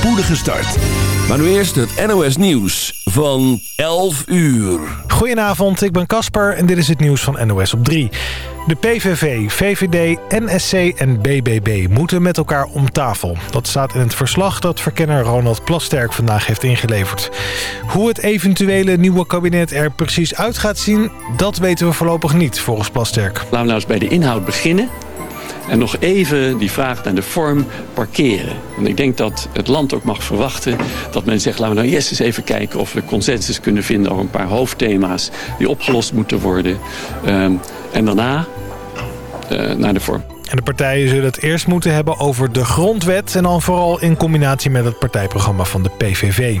spoedige start. Maar nu eerst het NOS Nieuws van 11 uur. Goedenavond, ik ben Casper en dit is het nieuws van NOS op 3. De PVV, VVD, NSC en BBB moeten met elkaar om tafel. Dat staat in het verslag dat verkenner Ronald Plasterk vandaag heeft ingeleverd. Hoe het eventuele nieuwe kabinet er precies uit gaat zien... dat weten we voorlopig niet, volgens Plasterk. Laten we nou eens bij de inhoud beginnen. En nog even die vraag naar de vorm parkeren. En ik denk dat het land ook mag verwachten dat men zegt... laten we nou eerst eens even kijken of we consensus kunnen vinden... over een paar hoofdthema's die opgelost moeten worden. Um, en daarna uh, naar de vorm. En de partijen zullen het eerst moeten hebben over de grondwet... en dan vooral in combinatie met het partijprogramma van de PVV.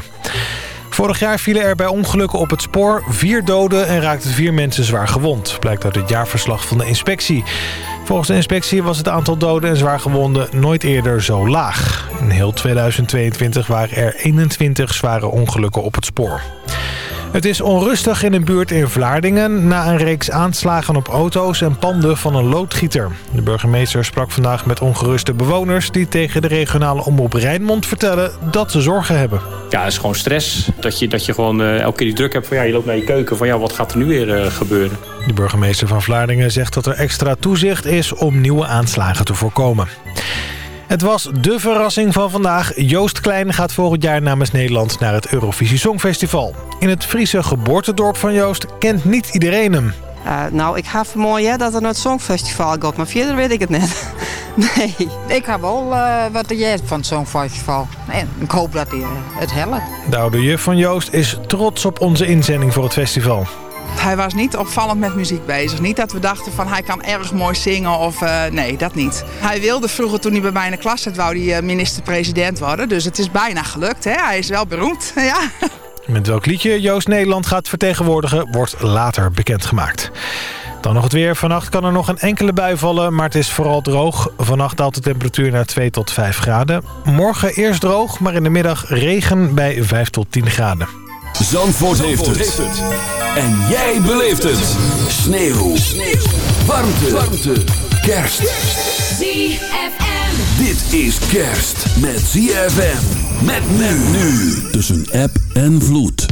Vorig jaar vielen er bij ongelukken op het spoor vier doden en raakten vier mensen zwaar gewond. Blijkt uit het jaarverslag van de inspectie. Volgens de inspectie was het aantal doden en zwaargewonden nooit eerder zo laag. In heel 2022 waren er 21 zware ongelukken op het spoor. Het is onrustig in een buurt in Vlaardingen... na een reeks aanslagen op auto's en panden van een loodgieter. De burgemeester sprak vandaag met ongeruste bewoners... die tegen de regionale omroep Rijnmond vertellen dat ze zorgen hebben. Ja, het is gewoon stress. Dat je, dat je gewoon uh, elke keer die druk hebt van... ja, je loopt naar je keuken van ja, wat gaat er nu weer uh, gebeuren? De burgemeester van Vlaardingen zegt dat er extra toezicht is... om nieuwe aanslagen te voorkomen. Het was de verrassing van vandaag. Joost Klein gaat volgend jaar namens Nederland naar het Eurovisie Songfestival. In het Friese geboortedorp van Joost kent niet iedereen hem. Uh, nou, ik ga vermoeien dat er naar het Songfestival gaat, maar verder weet ik het net. nee. Ik heb wel uh, wat de van het Songfestival. En ik hoop dat hij uh, het helpt. De oude juf van Joost is trots op onze inzending voor het festival. Hij was niet opvallend met muziek bezig. Niet dat we dachten van hij kan erg mooi zingen of uh, nee, dat niet. Hij wilde vroeger toen hij bij mij in de klas zat, wou hij minister-president worden. Dus het is bijna gelukt. Hè? Hij is wel beroemd. ja. Met welk liedje Joost Nederland gaat vertegenwoordigen wordt later bekendgemaakt. Dan nog het weer. Vannacht kan er nog een enkele bui vallen, maar het is vooral droog. Vannacht daalt de temperatuur naar 2 tot 5 graden. Morgen eerst droog, maar in de middag regen bij 5 tot 10 graden. Zandvoort, Zandvoort heeft, het. heeft, het. En jij beleeft het. Sneeuw. Sneeuw. Warmte. Warmte. Kerst. ZFM. Dit is kerst met ZFM. Met men nu. Tussen app en vloed.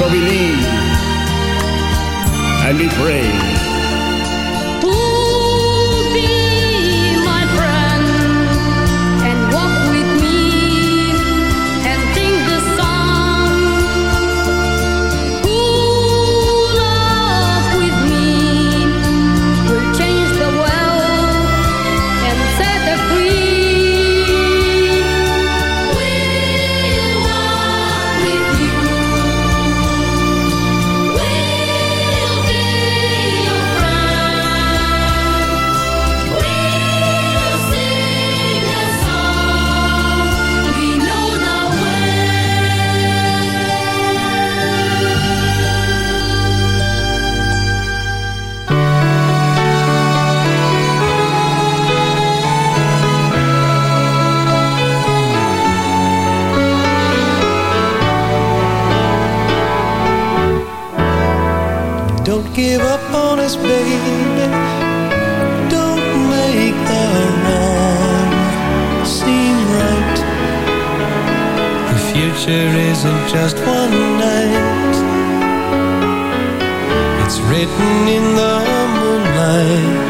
So believe and give up on us, baby. Don't make the wrong seem right. The future isn't just one night. It's written in the moonlight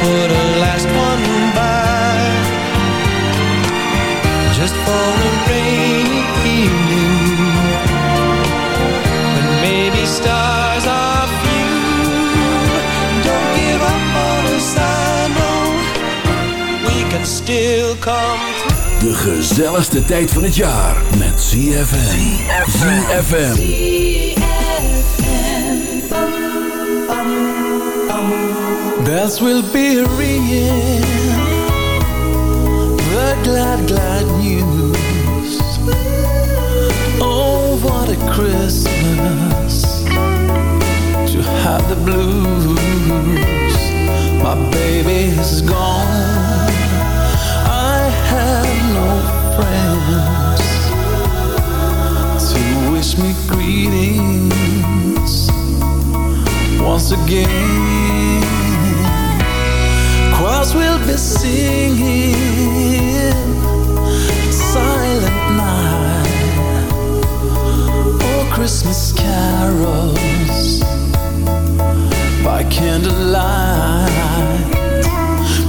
put a last one by. Just for a rainy evening When maybe stars are few. Don't give up on us, I know. We can still come through. De gezelligste tijd van het jaar met ZFM. ZFM. Bells will be ringing The glad, glad news. Oh, what a Christmas To have the blues. My baby is gone. I have no friends to wish me greetings once again. We'll be singing. Silent Night. Or Christmas carols. By candlelight.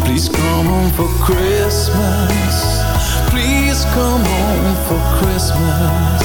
Please come home for Christmas. Please come home for Christmas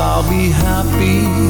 I'll be happy.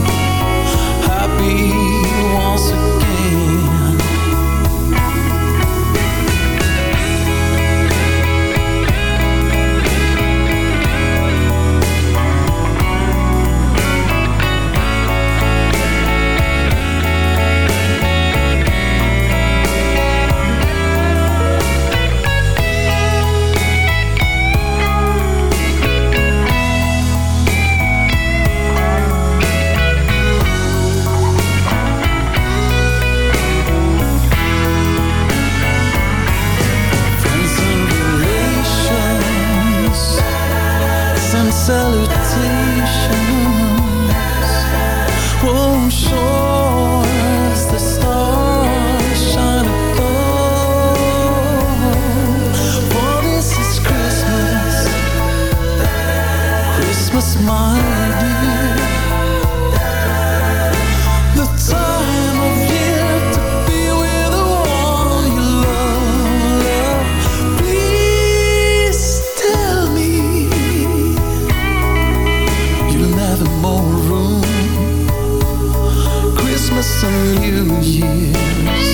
some new years.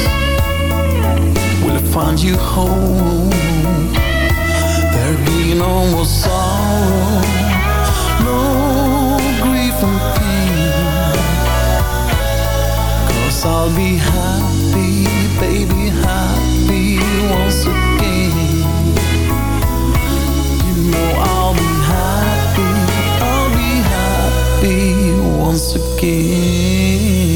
Will I find you home? There'll be no more sorrow No grief and pain. Cause I'll be happy, baby, happy once again. You know I'll be happy, I'll be happy once again.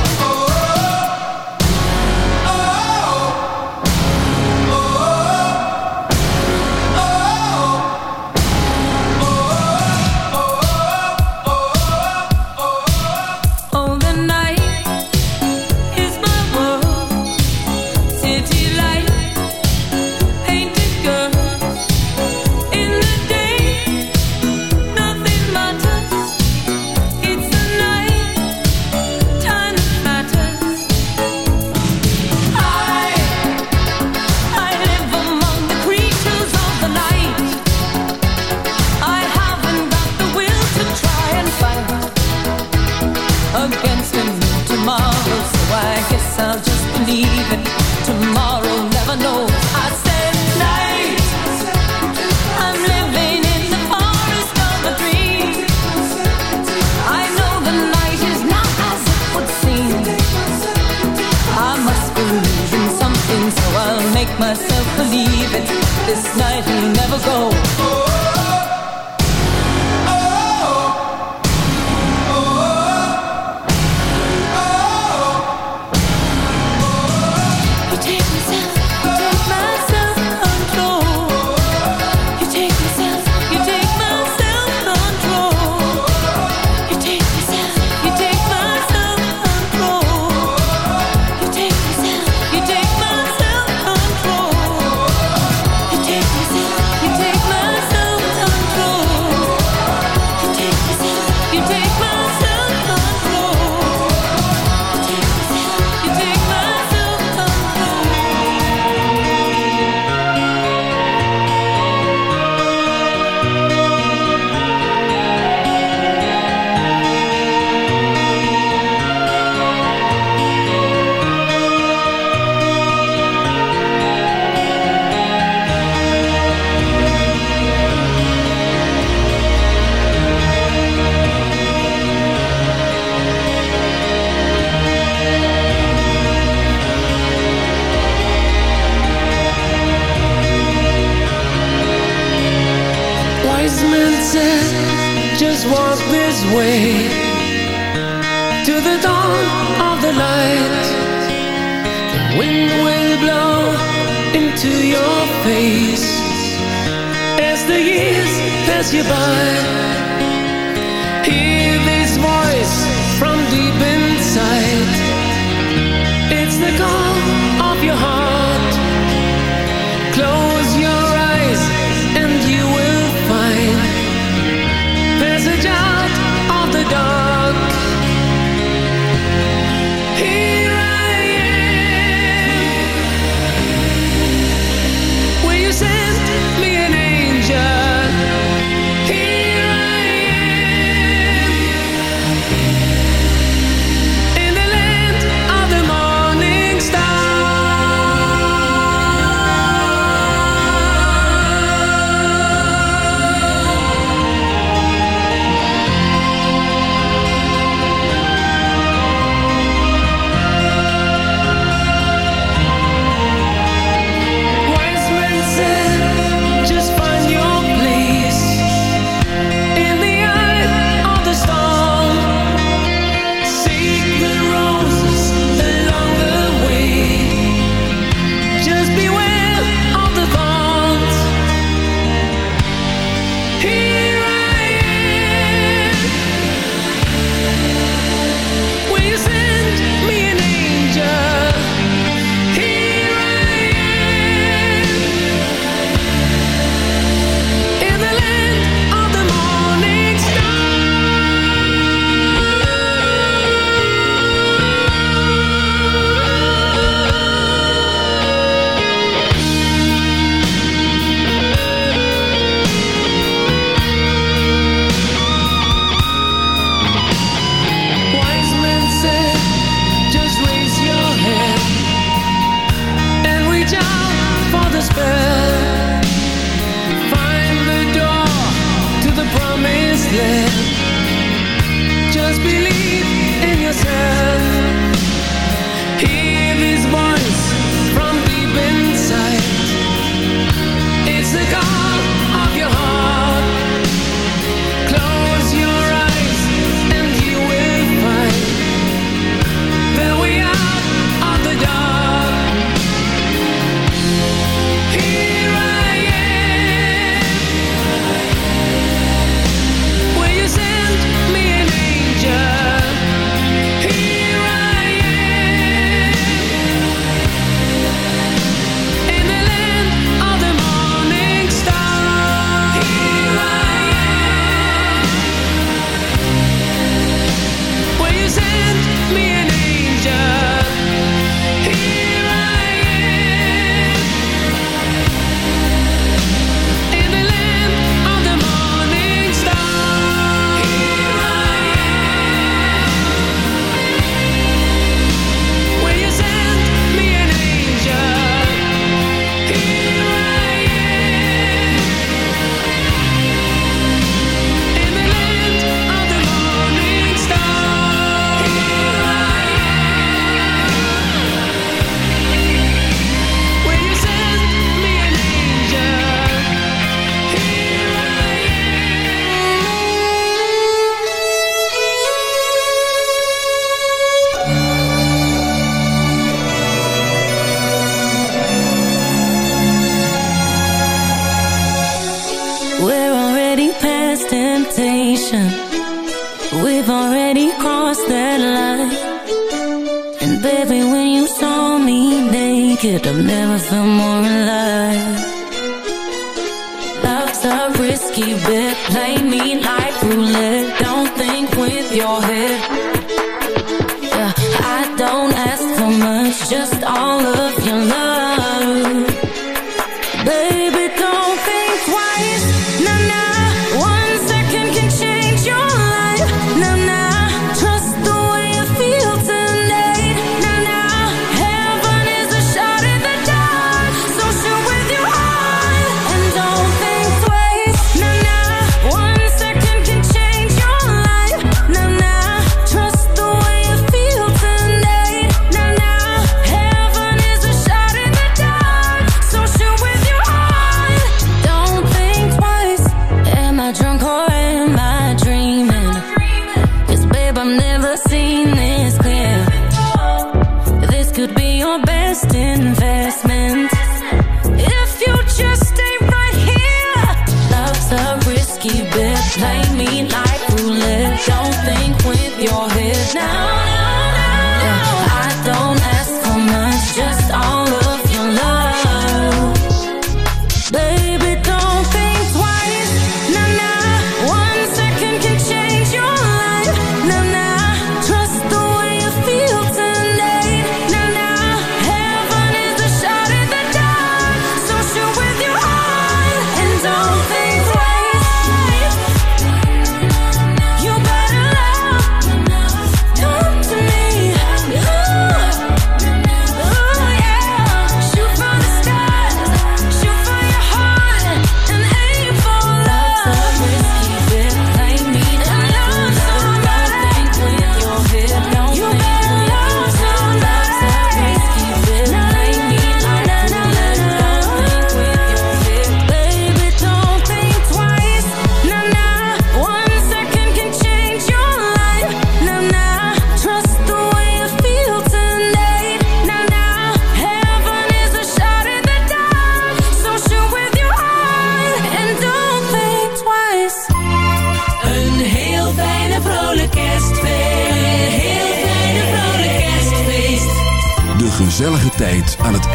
This night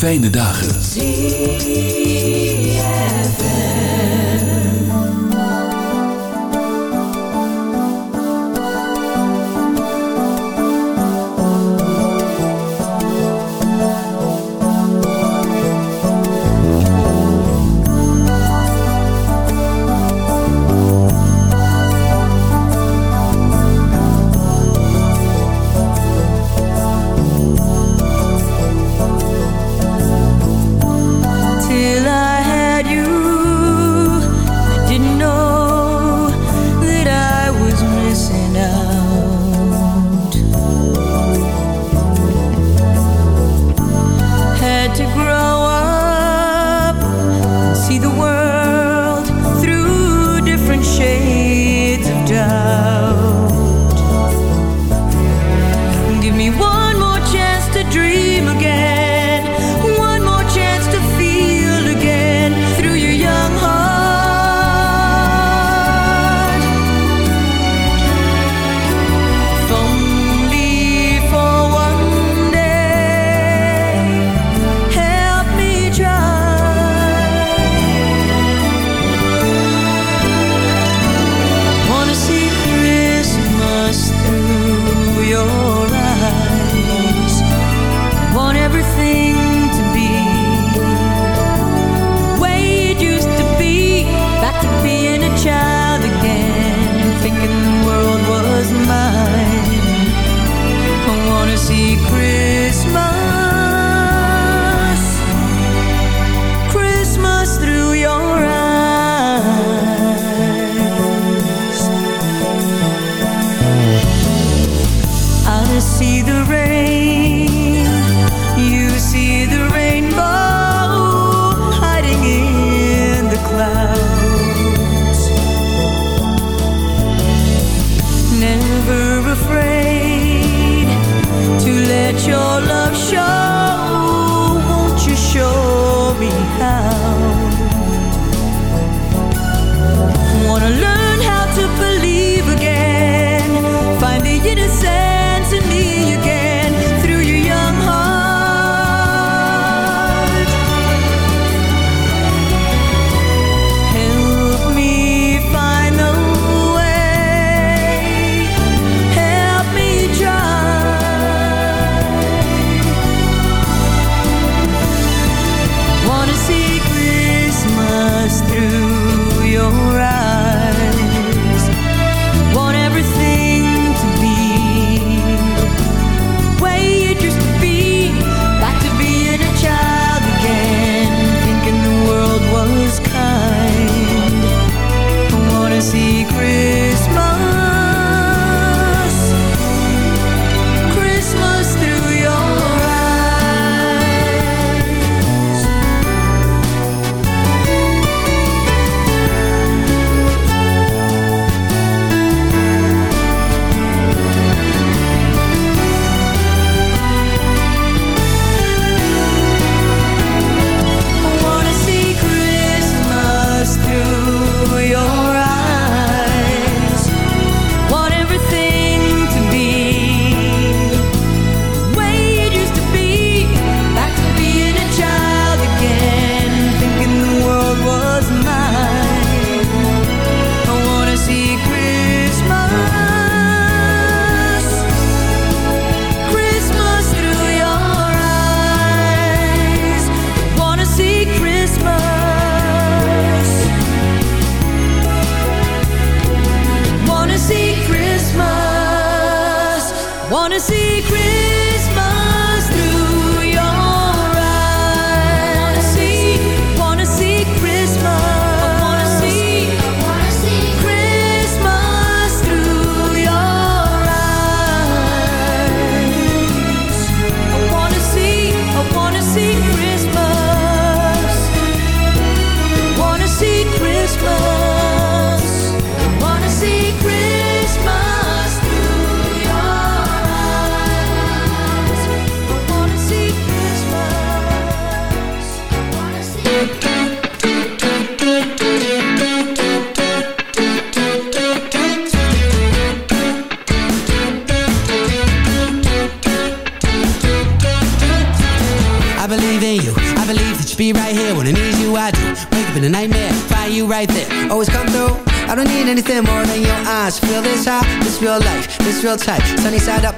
fijne dagen.